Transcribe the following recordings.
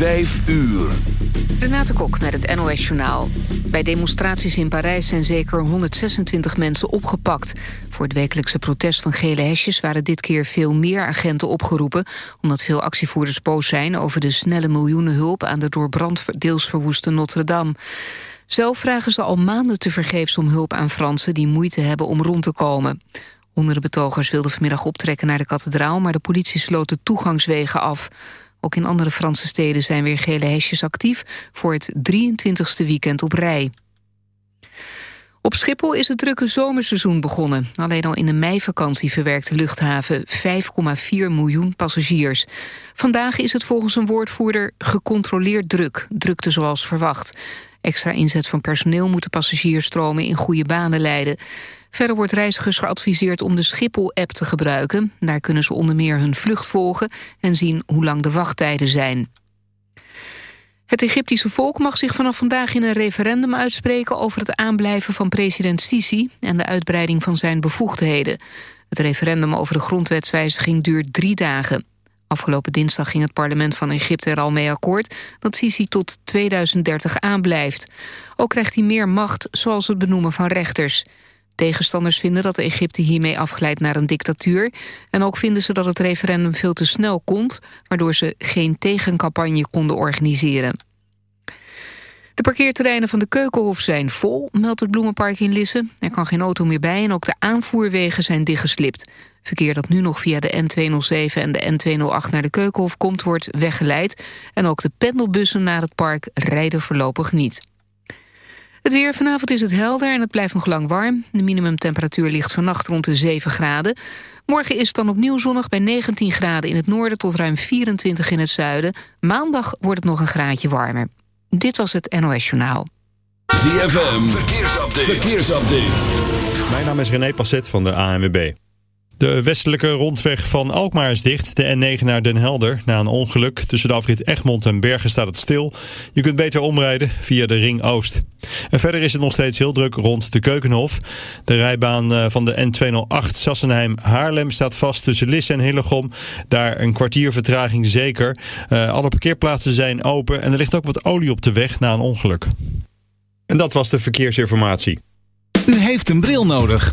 Vijf uur. Renate Kok met het NOS Journaal. Bij demonstraties in Parijs zijn zeker 126 mensen opgepakt. Voor het wekelijkse protest van gele hesjes waren dit keer veel meer agenten opgeroepen... omdat veel actievoerders boos zijn over de snelle miljoenenhulp... aan de door brand deels verwoeste Notre-Dame. Zelf vragen ze al maanden tevergeefs om hulp aan Fransen... die moeite hebben om rond te komen. Honderden betogers wilden vanmiddag optrekken naar de kathedraal... maar de politie sloot de toegangswegen af... Ook in andere Franse steden zijn weer gele hesjes actief... voor het 23ste weekend op rij. Op Schiphol is het drukke zomerseizoen begonnen. Alleen al in de meivakantie verwerkt de luchthaven 5,4 miljoen passagiers. Vandaag is het volgens een woordvoerder gecontroleerd druk. Drukte zoals verwacht. Extra inzet van personeel moet de passagiersstromen in goede banen leiden. Verder wordt reizigers geadviseerd om de Schiphol-app te gebruiken. Daar kunnen ze onder meer hun vlucht volgen en zien hoe lang de wachttijden zijn. Het Egyptische volk mag zich vanaf vandaag in een referendum uitspreken... over het aanblijven van president Sisi en de uitbreiding van zijn bevoegdheden. Het referendum over de grondwetswijziging duurt drie dagen. Afgelopen dinsdag ging het parlement van Egypte er al mee akkoord... dat Sisi tot 2030 aanblijft. Ook krijgt hij meer macht, zoals het benoemen van rechters... Tegenstanders vinden dat Egypte hiermee afglijdt naar een dictatuur. En ook vinden ze dat het referendum veel te snel komt... waardoor ze geen tegencampagne konden organiseren. De parkeerterreinen van de Keukenhof zijn vol, meldt het Bloemenpark in Lisse. Er kan geen auto meer bij en ook de aanvoerwegen zijn dichtgeslipt. Verkeer dat nu nog via de N207 en de N208 naar de Keukenhof komt... wordt weggeleid. En ook de pendelbussen naar het park rijden voorlopig niet. Het weer vanavond is het helder en het blijft nog lang warm. De minimumtemperatuur ligt vannacht rond de 7 graden. Morgen is het dan opnieuw zonnig bij 19 graden in het noorden... tot ruim 24 in het zuiden. Maandag wordt het nog een graadje warmer. Dit was het NOS Journaal. ZFM, verkeersupdate. verkeersupdate. Mijn naam is René Passet van de ANWB. De westelijke rondweg van Alkmaar is dicht, de N9 naar Den Helder. Na een ongeluk tussen de afrit Egmond en Bergen staat het stil. Je kunt beter omrijden via de Ring Oost. En verder is het nog steeds heel druk rond de Keukenhof. De rijbaan eh, van de N208 Sassenheim-Haarlem staat vast tussen Lisse en Hillegom. Daar een kwartier vertraging zeker. Uh, alle parkeerplaatsen zijn open en er ligt ook wat olie op de weg na een ongeluk. En dat was de verkeersinformatie. U heeft een bril nodig.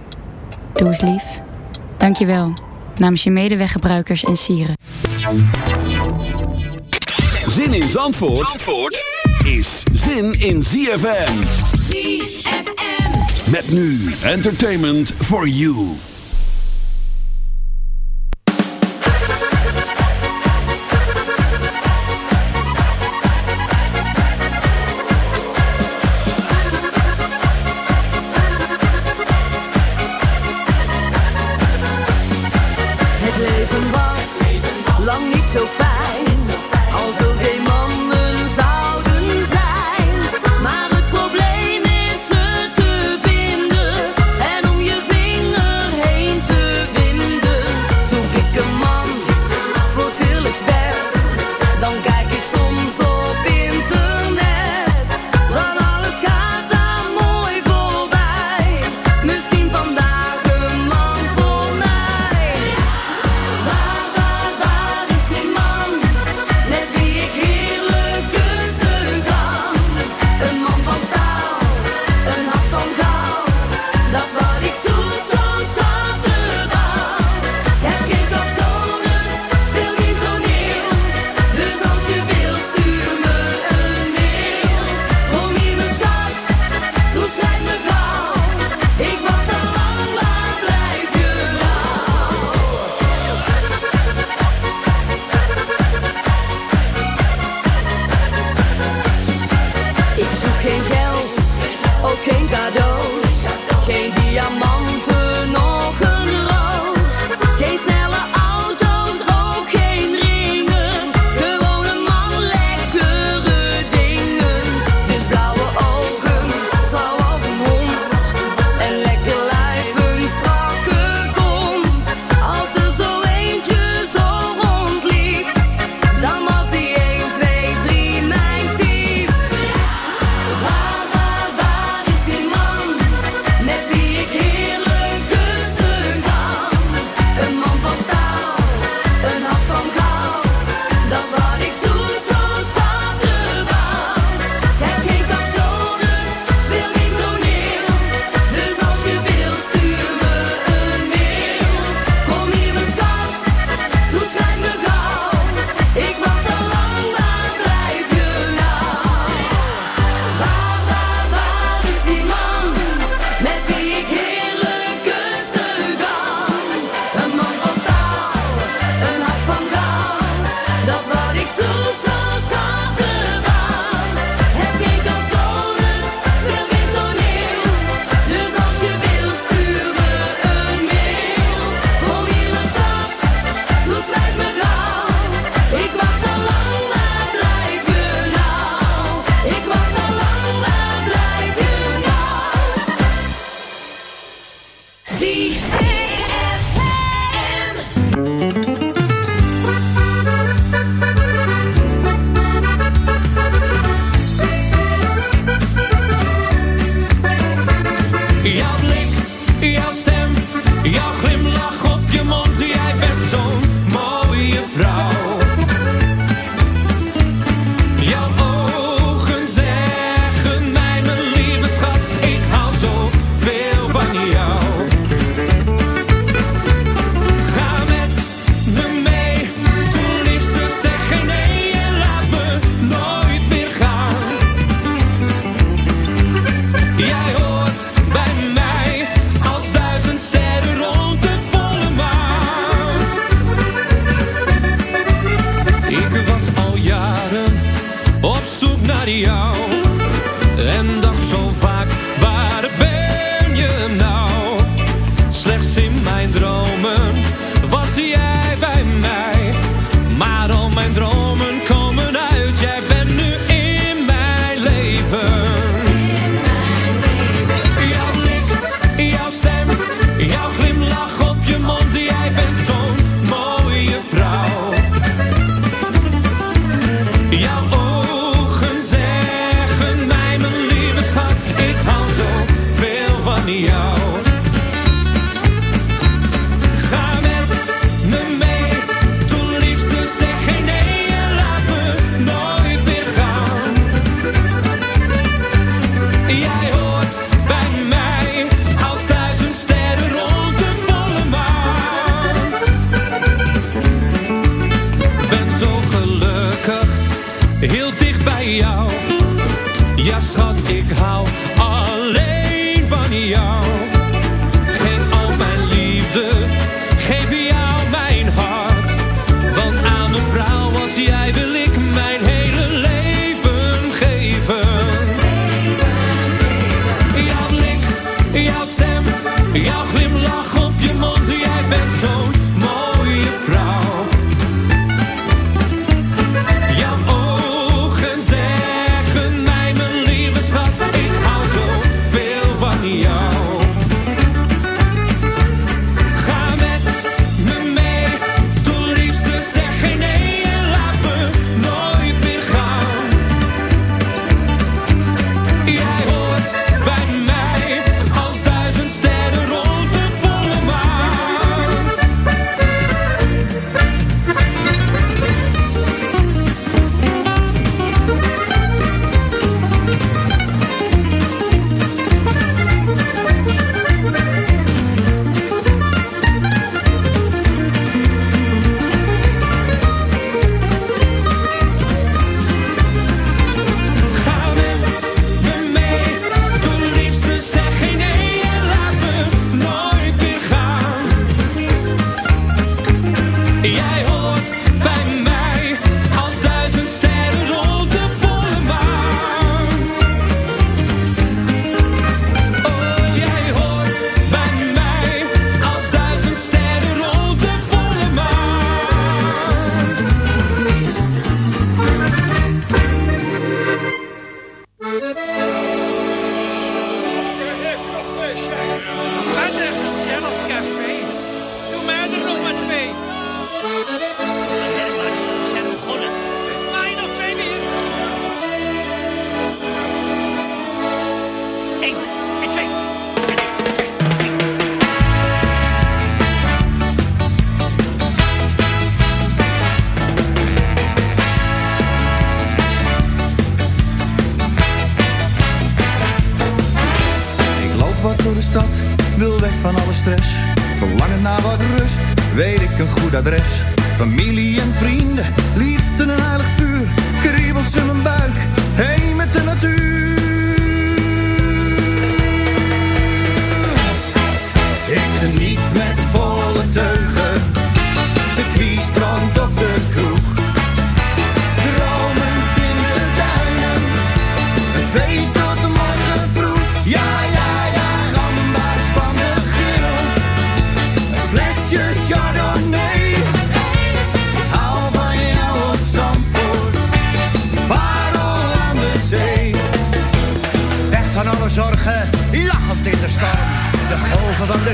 Doe eens lief. Dank je wel. Namens je medeweggebruikers en sieren. Zin in Zandvoort, Zandvoort is zin in ZFM. ZFM. Met nu entertainment for you. het leven was. Lang niet zo fijn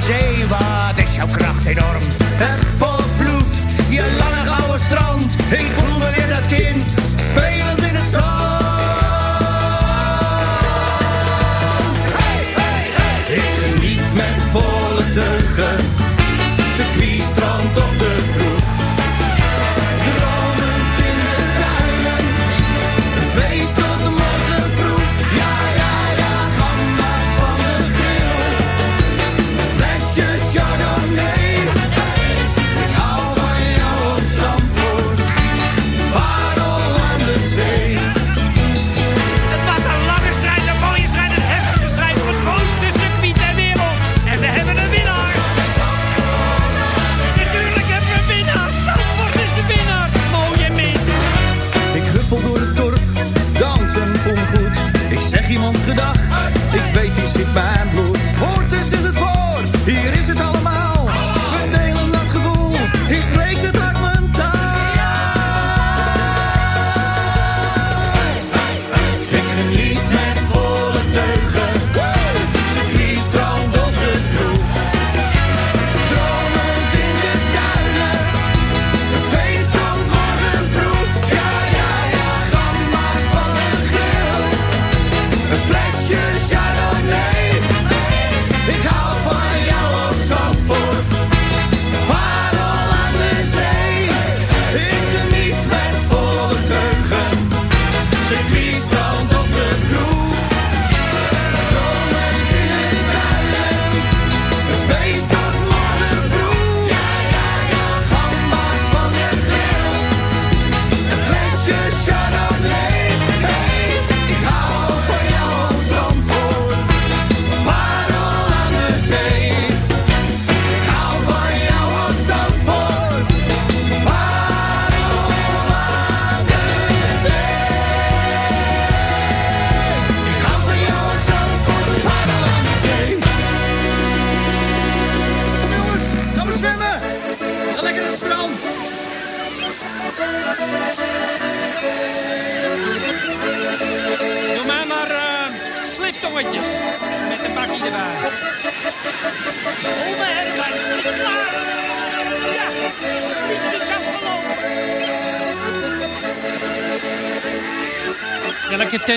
Een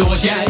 Een vrouw zoals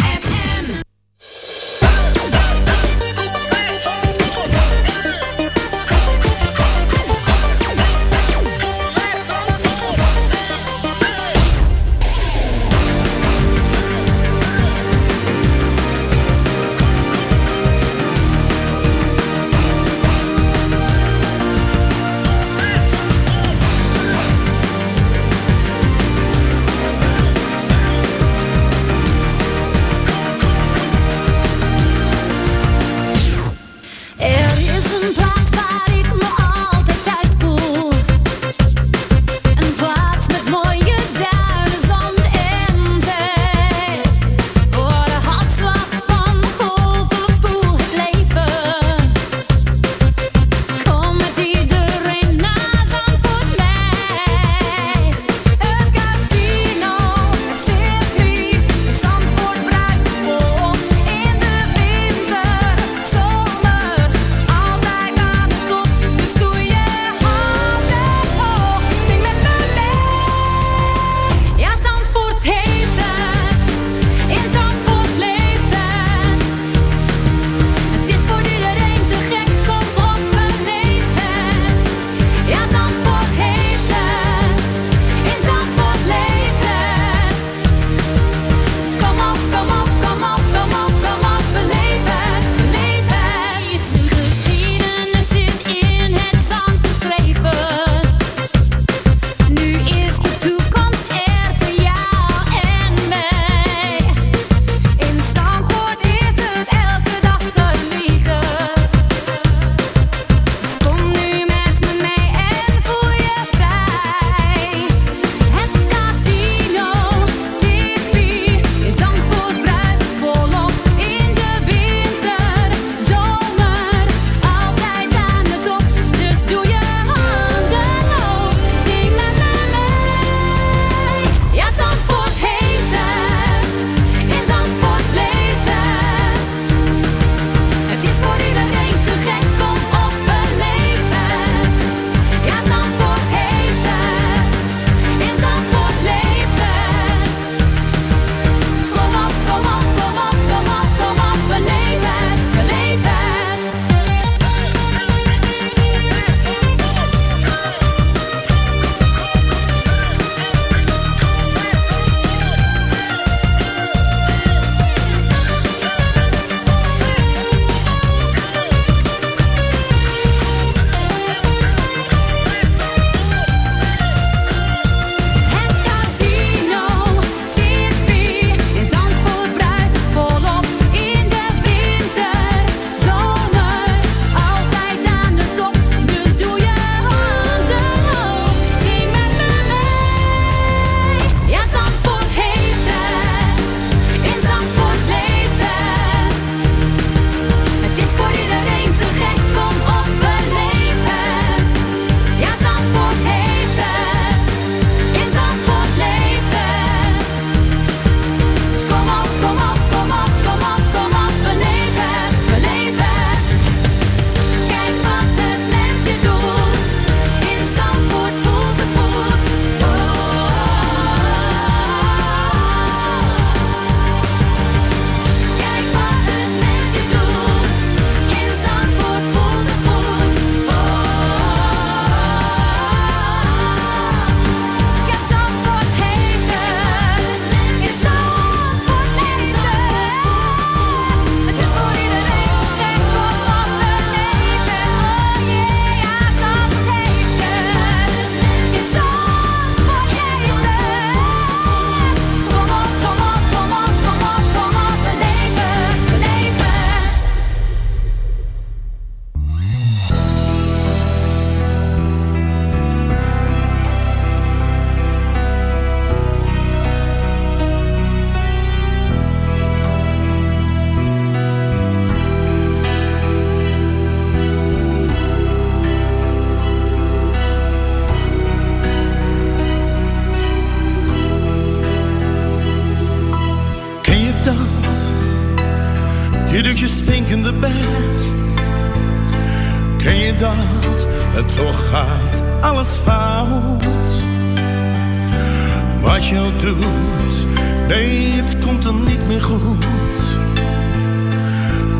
Nee, het komt dan niet meer goed.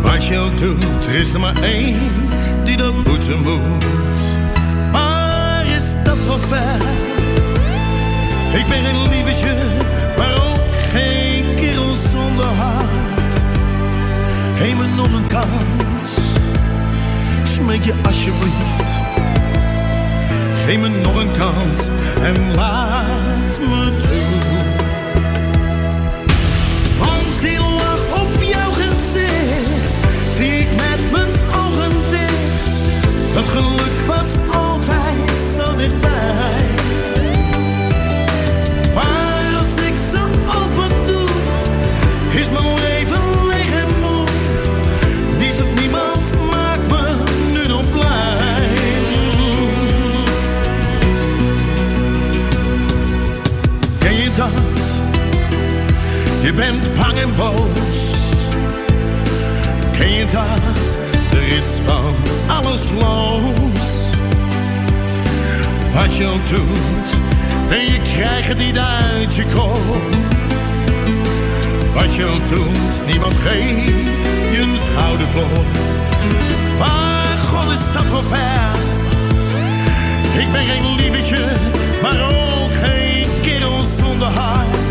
Wat je ook doet, er is er maar één die dat moeten moet. Maar is dat wel ver? Ik ben geen lievertje, maar ook geen kerel zonder hart. Geef me nog een kans, smeek je alsjeblieft. Geef me nog een kans en laat Je bent bang en boos. Ken je dat? Er is van alles los. Wat je doet, en je krijgt het niet uit je kop. Wat je doet, niemand geeft je een schouderklop. Maar god is dat wel ver. Ik ben geen lievertje, maar ook geen kerel zonder hart.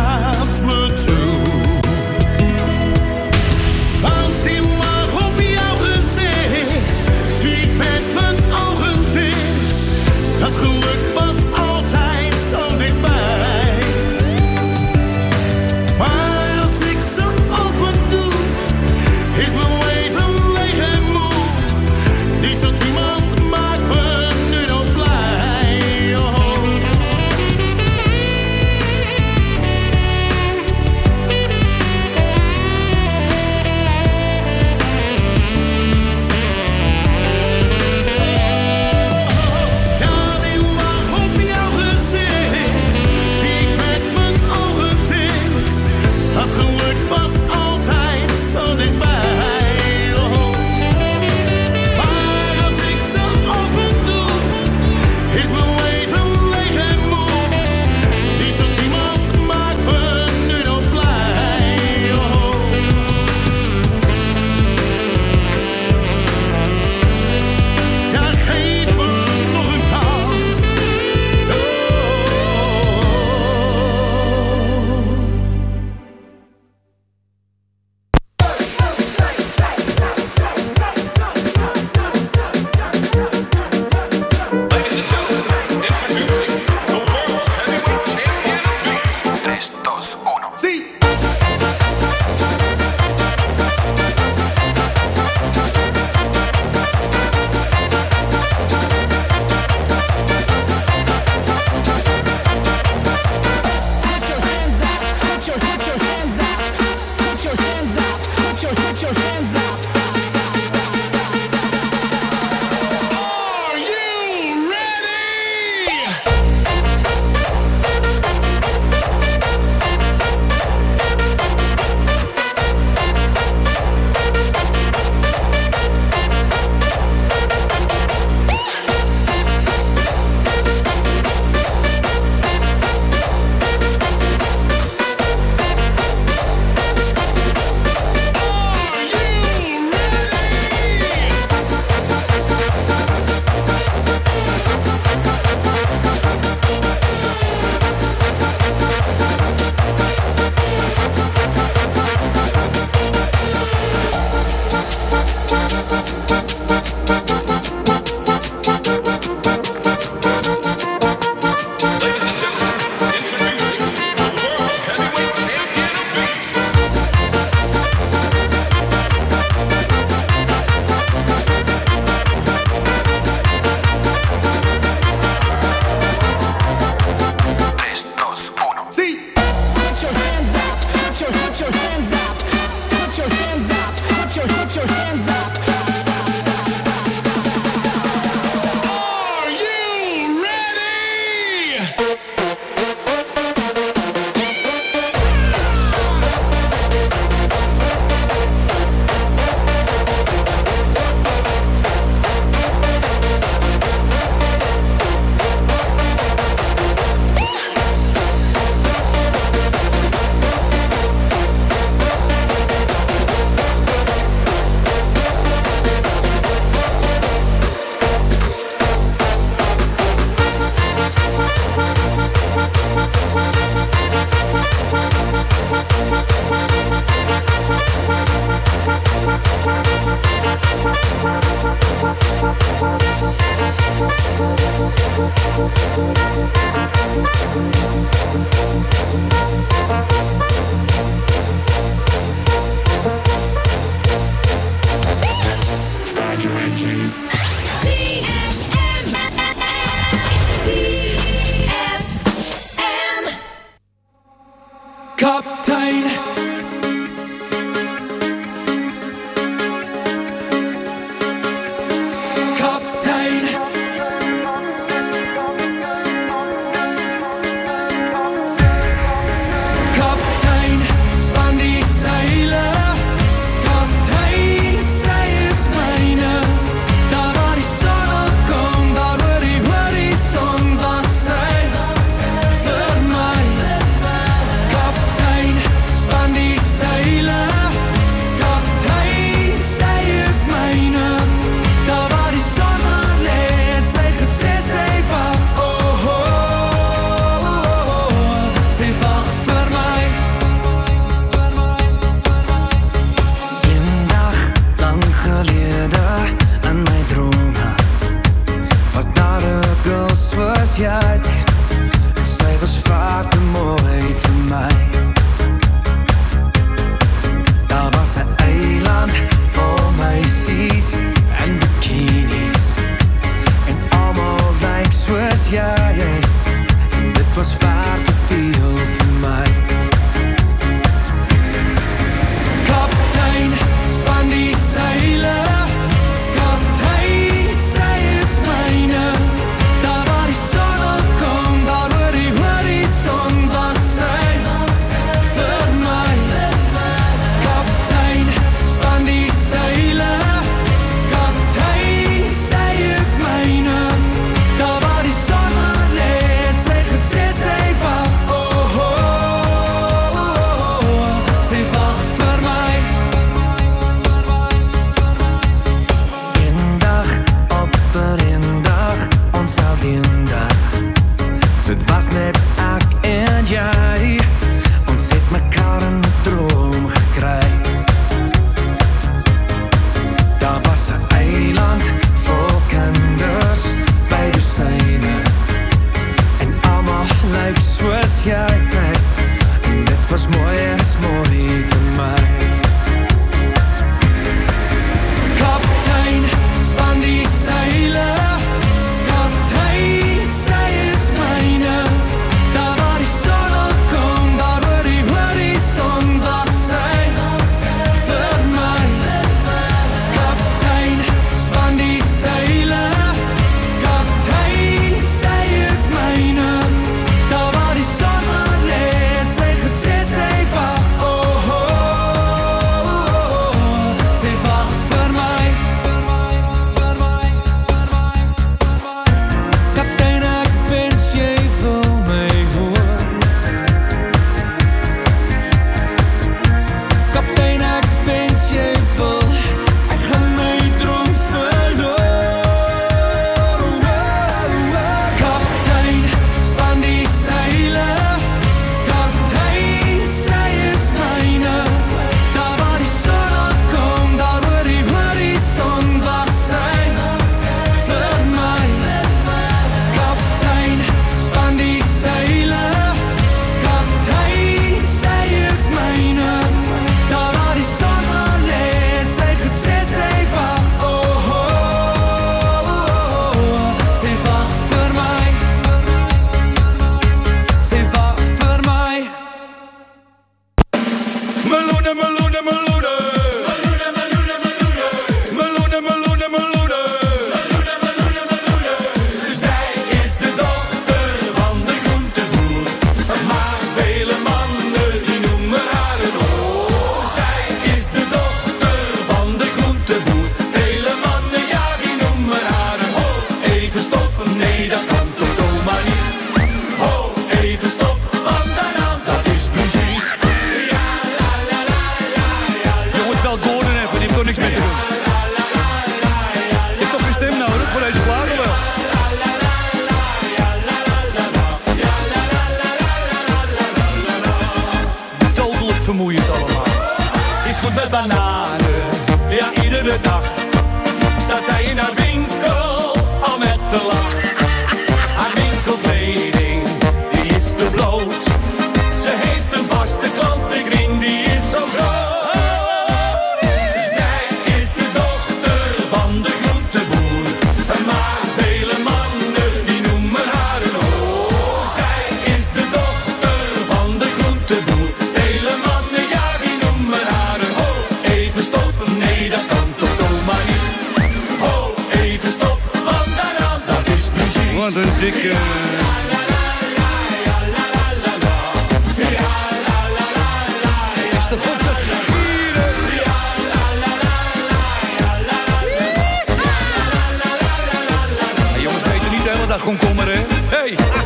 Hey.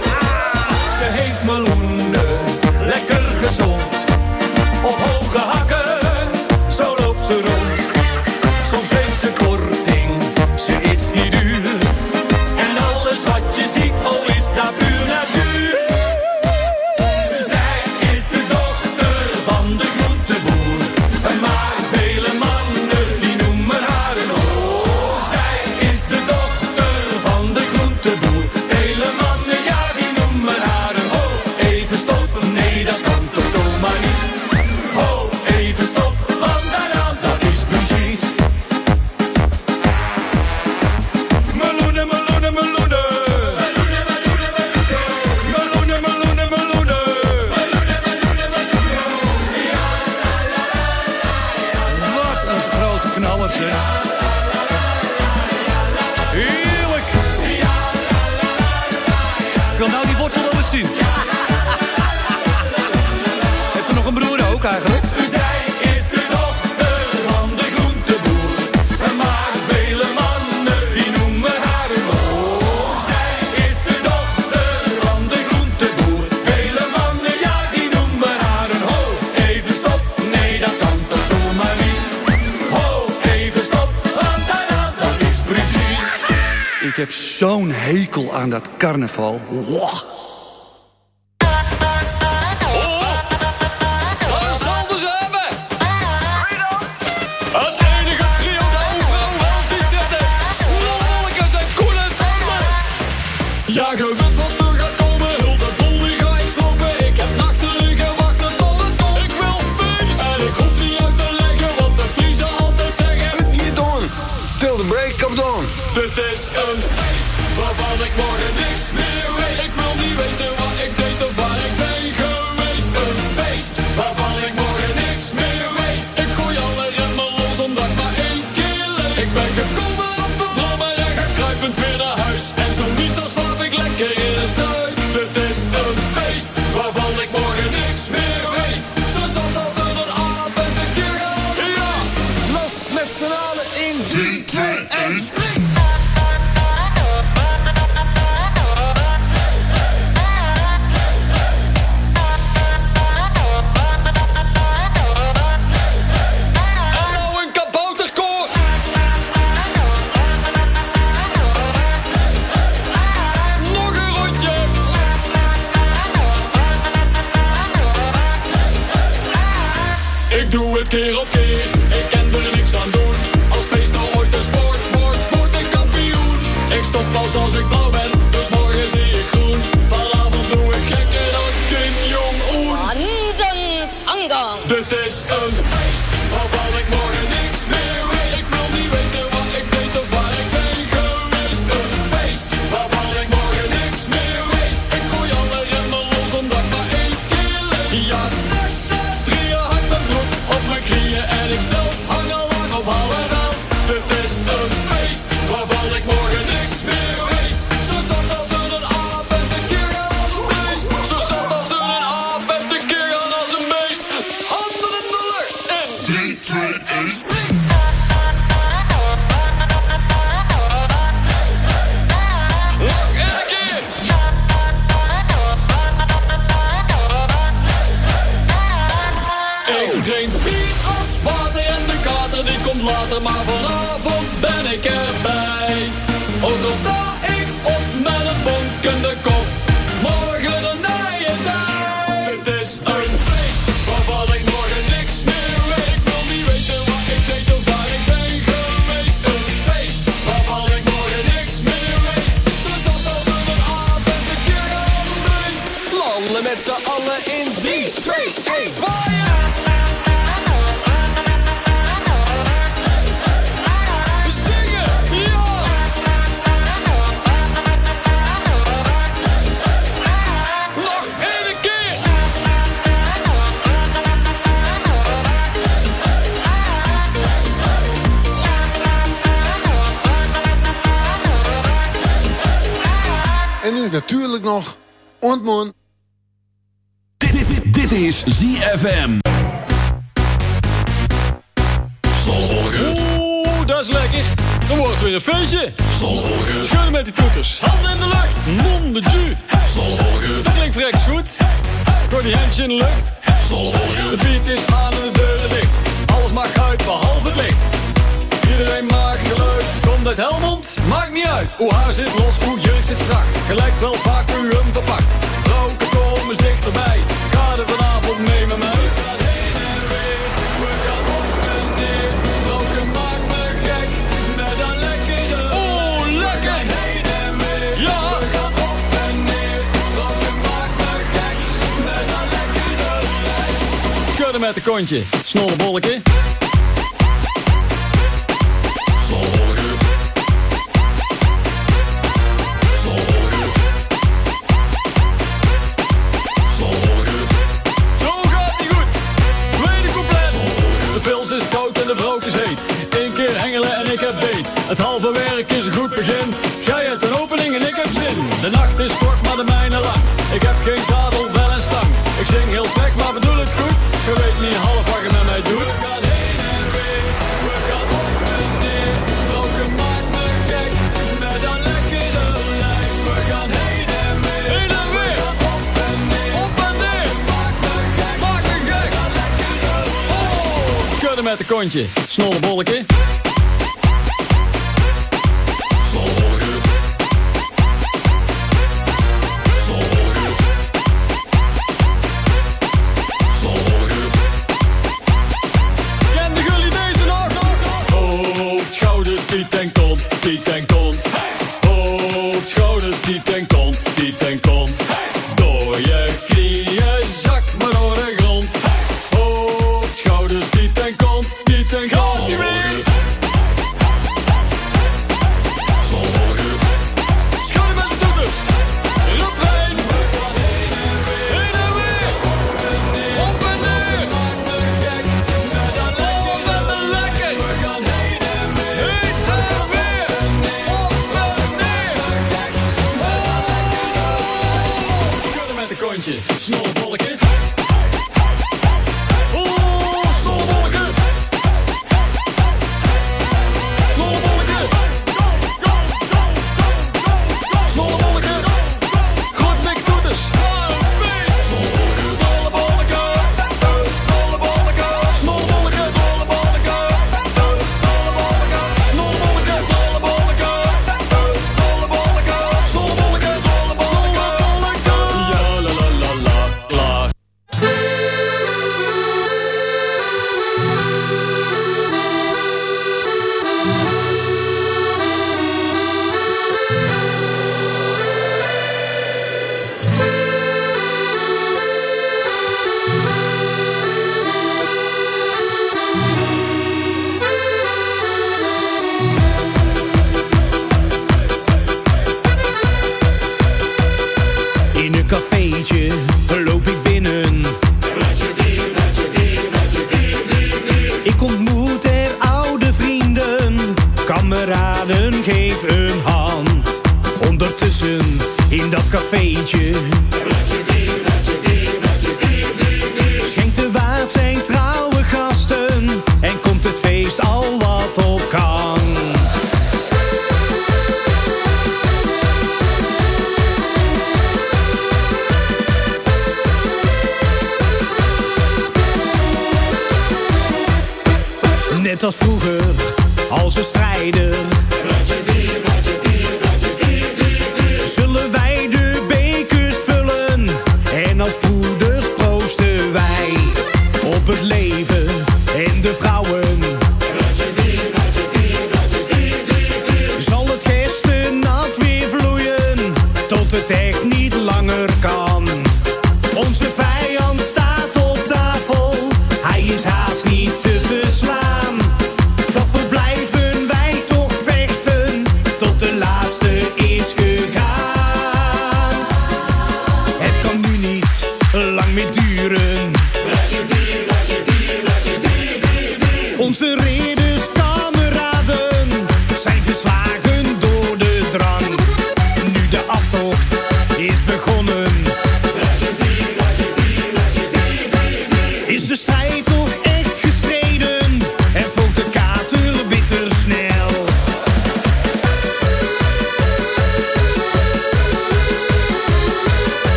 dat carnaval. maar vanavond ben ik erbij. Ook al staat natuurlijk nog ontmoen. Dit, dit, dit is ZFM. Oeh, dat is lekker. Dan wordt het weer een feestje. Schudden met die toeters. Handen in de lucht. Mon de ju. Dat klinkt vreks goed. Gooi die handjes in de lucht. De beat is aan en de deuren dicht. Alles maakt uit behalve het licht. Iedereen maakt geluid. Komt uit Helmond? Maakt niet uit. Hoe haar zit los, hoe jurk zit strak. Gelijk wel vaak u hem verpakt. Vrouwen kom eens dichterbij. Ga er vanavond mee met mij. Vrouwen maakt me gek. Met een lekkere Oeh, lekker. Werk is een goed begin. Gij hebt een opening en ik heb zin. De nacht is kort, maar de mijne lang. Ik heb geen zadel, wel een stang. Ik zing heel slecht, maar bedoel het goed. Je weet niet half wat je met mij doet. We gaan heen en weer. We gaan op en neer. Vrouwke maakt me gek. Met een lekkere lijf. We gaan heen en weer. Heen en weer. Op en neer. Op en neer. Maak me gek. Maak me gek. Oh. Met een kontje. Snollebolletje.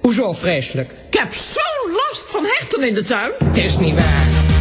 Hoezo vreselijk? Ik heb zo'n last van herten in de tuin. Het is niet waar.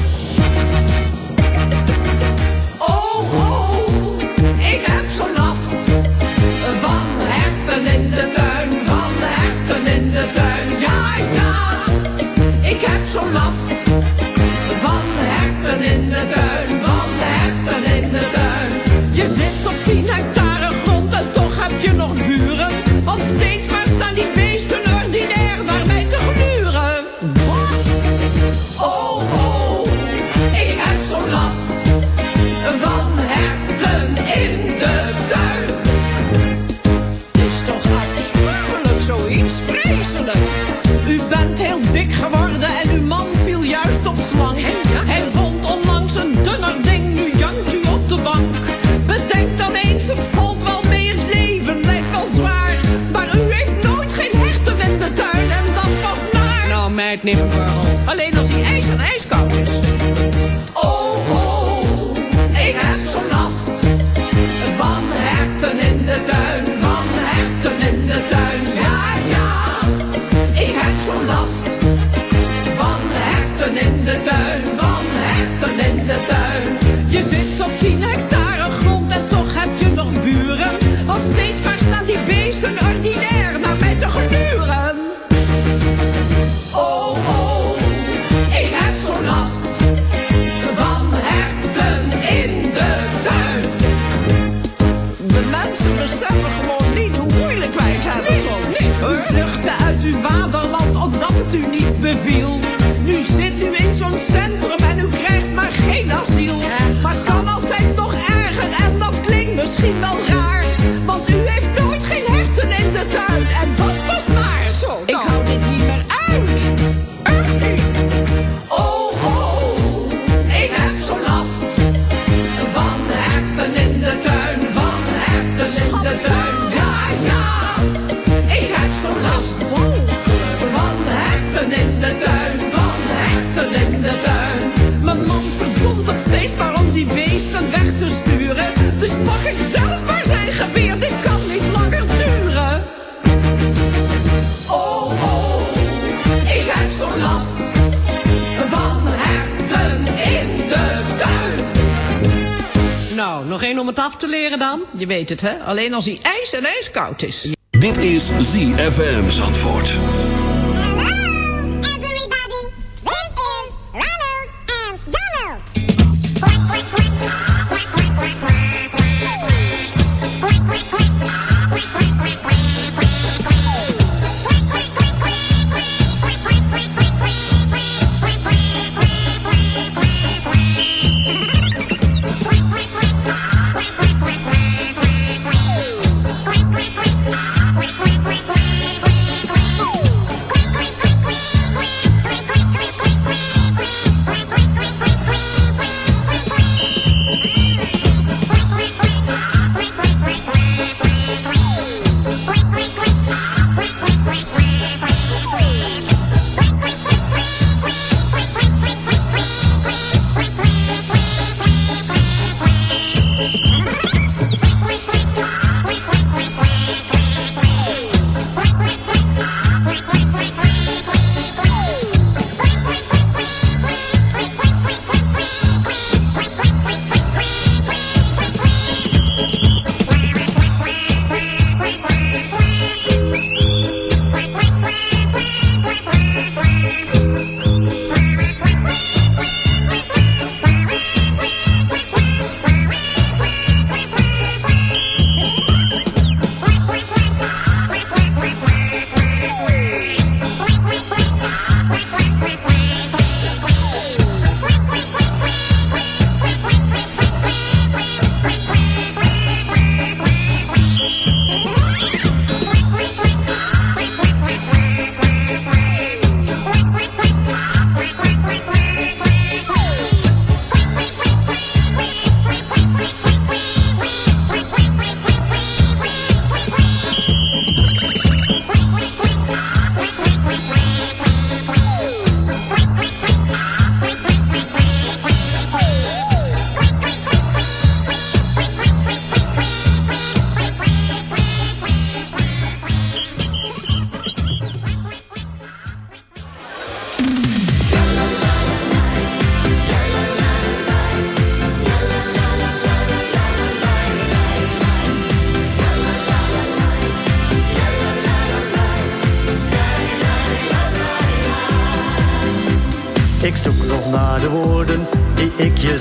Bent heel dik geworden en uw man viel juist op slang. Hij vond onlangs een dunner ding, nu jankt u op de bank. Bedenk dan eens, het valt wel mee, het leven lijkt wel zwaar. Maar u heeft nooit geen hechten in de tuin en dat past naar. Nou meid, neem wel. the time. si no om het af te leren dan? Je weet het, hè? Alleen als hij ijs en ijskoud is. Dit is ZFM Zandvoort.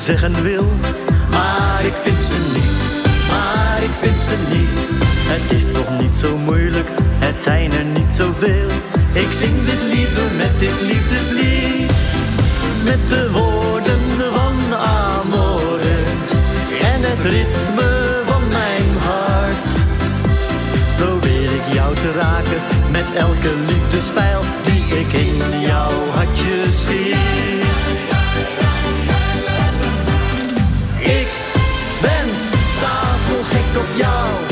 Zeggen wil. Maar ik vind ze niet, maar ik vind ze niet. Het is toch niet zo moeilijk, het zijn er niet zoveel. Ik zing dit liever met dit liefdeslied. Met de woorden van Amore en het ritme van mijn hart. Probeer ik jou te raken met elke liefdespijl die ik in jouw hartje schiet. Op jou,